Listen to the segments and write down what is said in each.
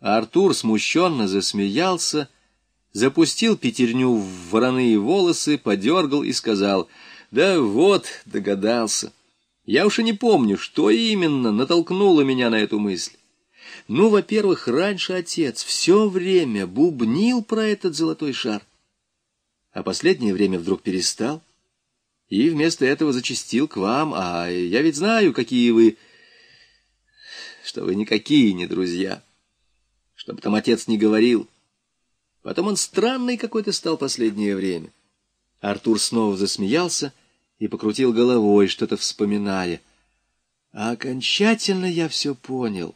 Артур смущенно засмеялся, запустил пятерню в вороные волосы, подергал и сказал, «Да вот, догадался. Я уж и не помню, что именно натолкнуло меня на эту мысль. Ну, во-первых, раньше отец все время бубнил про этот золотой шар, а последнее время вдруг перестал и вместо этого зачастил к вам, а я ведь знаю, какие вы... что вы никакие не друзья. Чтобы там отец не говорил. Потом он странный какой-то стал последнее время. Артур снова засмеялся и покрутил головой, что-то вспоминая. А окончательно я все понял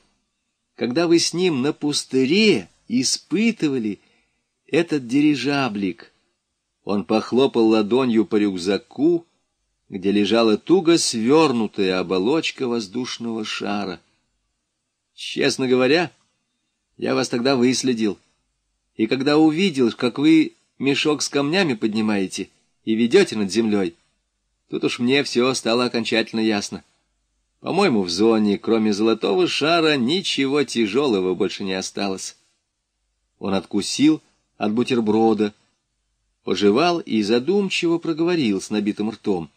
когда вы с ним на пустыре испытывали этот дирижаблик. Он похлопал ладонью по рюкзаку, где лежала туго свернутая оболочка воздушного шара. Честно говоря, я вас тогда выследил, и когда увидел, как вы мешок с камнями поднимаете и ведете над землей, тут уж мне все стало окончательно ясно. По-моему, в зоне, кроме золотого шара, ничего тяжелого больше не осталось. Он откусил от бутерброда, пожевал и задумчиво проговорил с набитым ртом.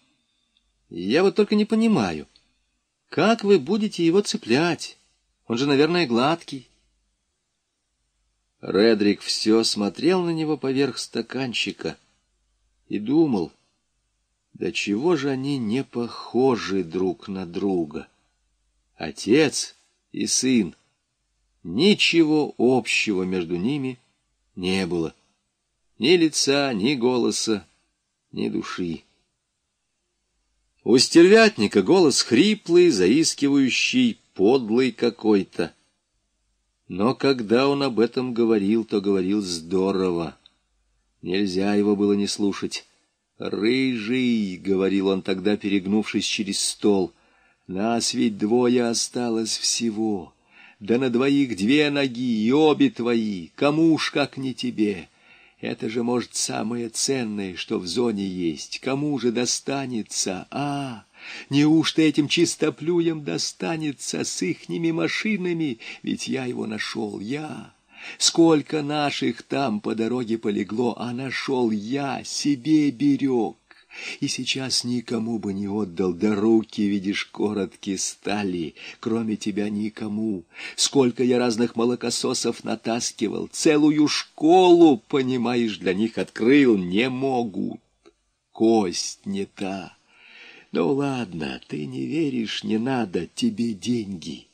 «Я вот только не понимаю, как вы будете его цеплять? Он же, наверное, гладкий». Редрик все смотрел на него поверх стаканчика и думал — да чего же они не похожи друг на друга? Отец и сын. Ничего общего между ними не было. Ни лица, ни голоса, ни души. У стервятника голос хриплый, заискивающий, подлый какой-то. Но когда он об этом говорил, то говорил здорово. Нельзя его было не слушать. «Рыжий!» — говорил он тогда, перегнувшись через стол. «Нас ведь двое осталось всего. Да на двоих две ноги, и обе твои. Кому ж, как не тебе? Это же, может, самое ценное, что в зоне есть. Кому же достанется, а? Неужто этим чистоплюям достанется с ихними машинами? Ведь я его нашел, я...» Сколько наших там по дороге полегло, а нашел я, себе берег. И сейчас никому бы не отдал, да руки, видишь, короткие стали, кроме тебя никому. Сколько я разных молокососов натаскивал, целую школу, понимаешь, для них открыл, не могут. Кость не та. Ну ладно, ты не веришь, не надо, тебе деньги.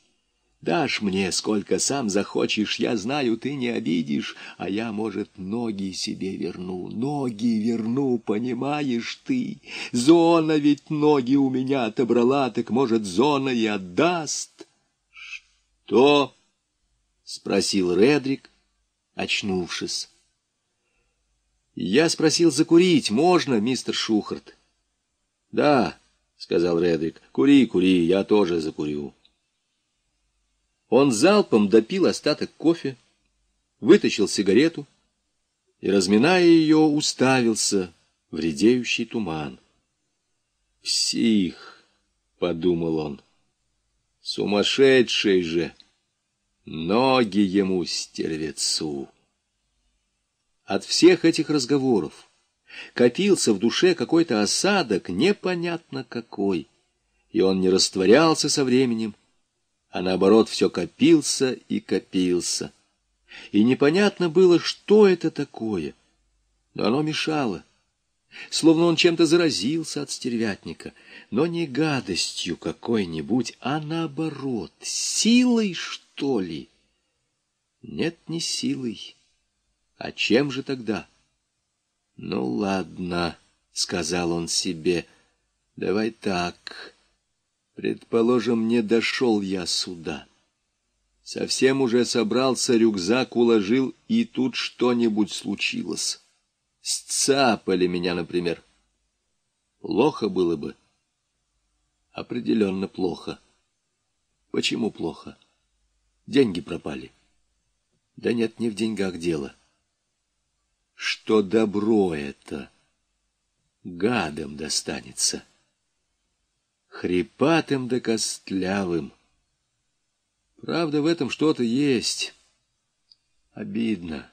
Дашь мне, сколько сам захочешь, я знаю, ты не обидишь, а я, может, ноги себе верну, ноги верну, понимаешь ты? Зона ведь ноги у меня отобрала, так, может, зона и отдаст. — Что? — спросил Редрик, очнувшись. — Я спросил закурить, можно, мистер Шухарт? — Да, — сказал Редрик, — кури, кури, я тоже закурю. Он залпом допил остаток кофе, вытащил сигарету и, разминая ее, уставился в редеющий туман. «Псих!» — подумал он. «Сумасшедший же! Ноги ему, стервецу!» От всех этих разговоров копился в душе какой-то осадок, непонятно какой, и он не растворялся со временем, а наоборот все копился и копился. И непонятно было, что это такое, но оно мешало. Словно он чем-то заразился от стервятника, но не гадостью какой-нибудь, а наоборот, силой, что ли? Нет, не силой. А чем же тогда? Ну, ладно, — сказал он себе, — давай так. Предположим, не дошел я сюда. Совсем уже собрался, рюкзак уложил, и тут что-нибудь случилось. Сцапали меня, например. Плохо было бы. Определенно плохо. Почему плохо? Деньги пропали. Да нет, не в деньгах дело. Что добро это гадом достанется хрипатым да костлявым. Правда, в этом что-то есть. Обидно.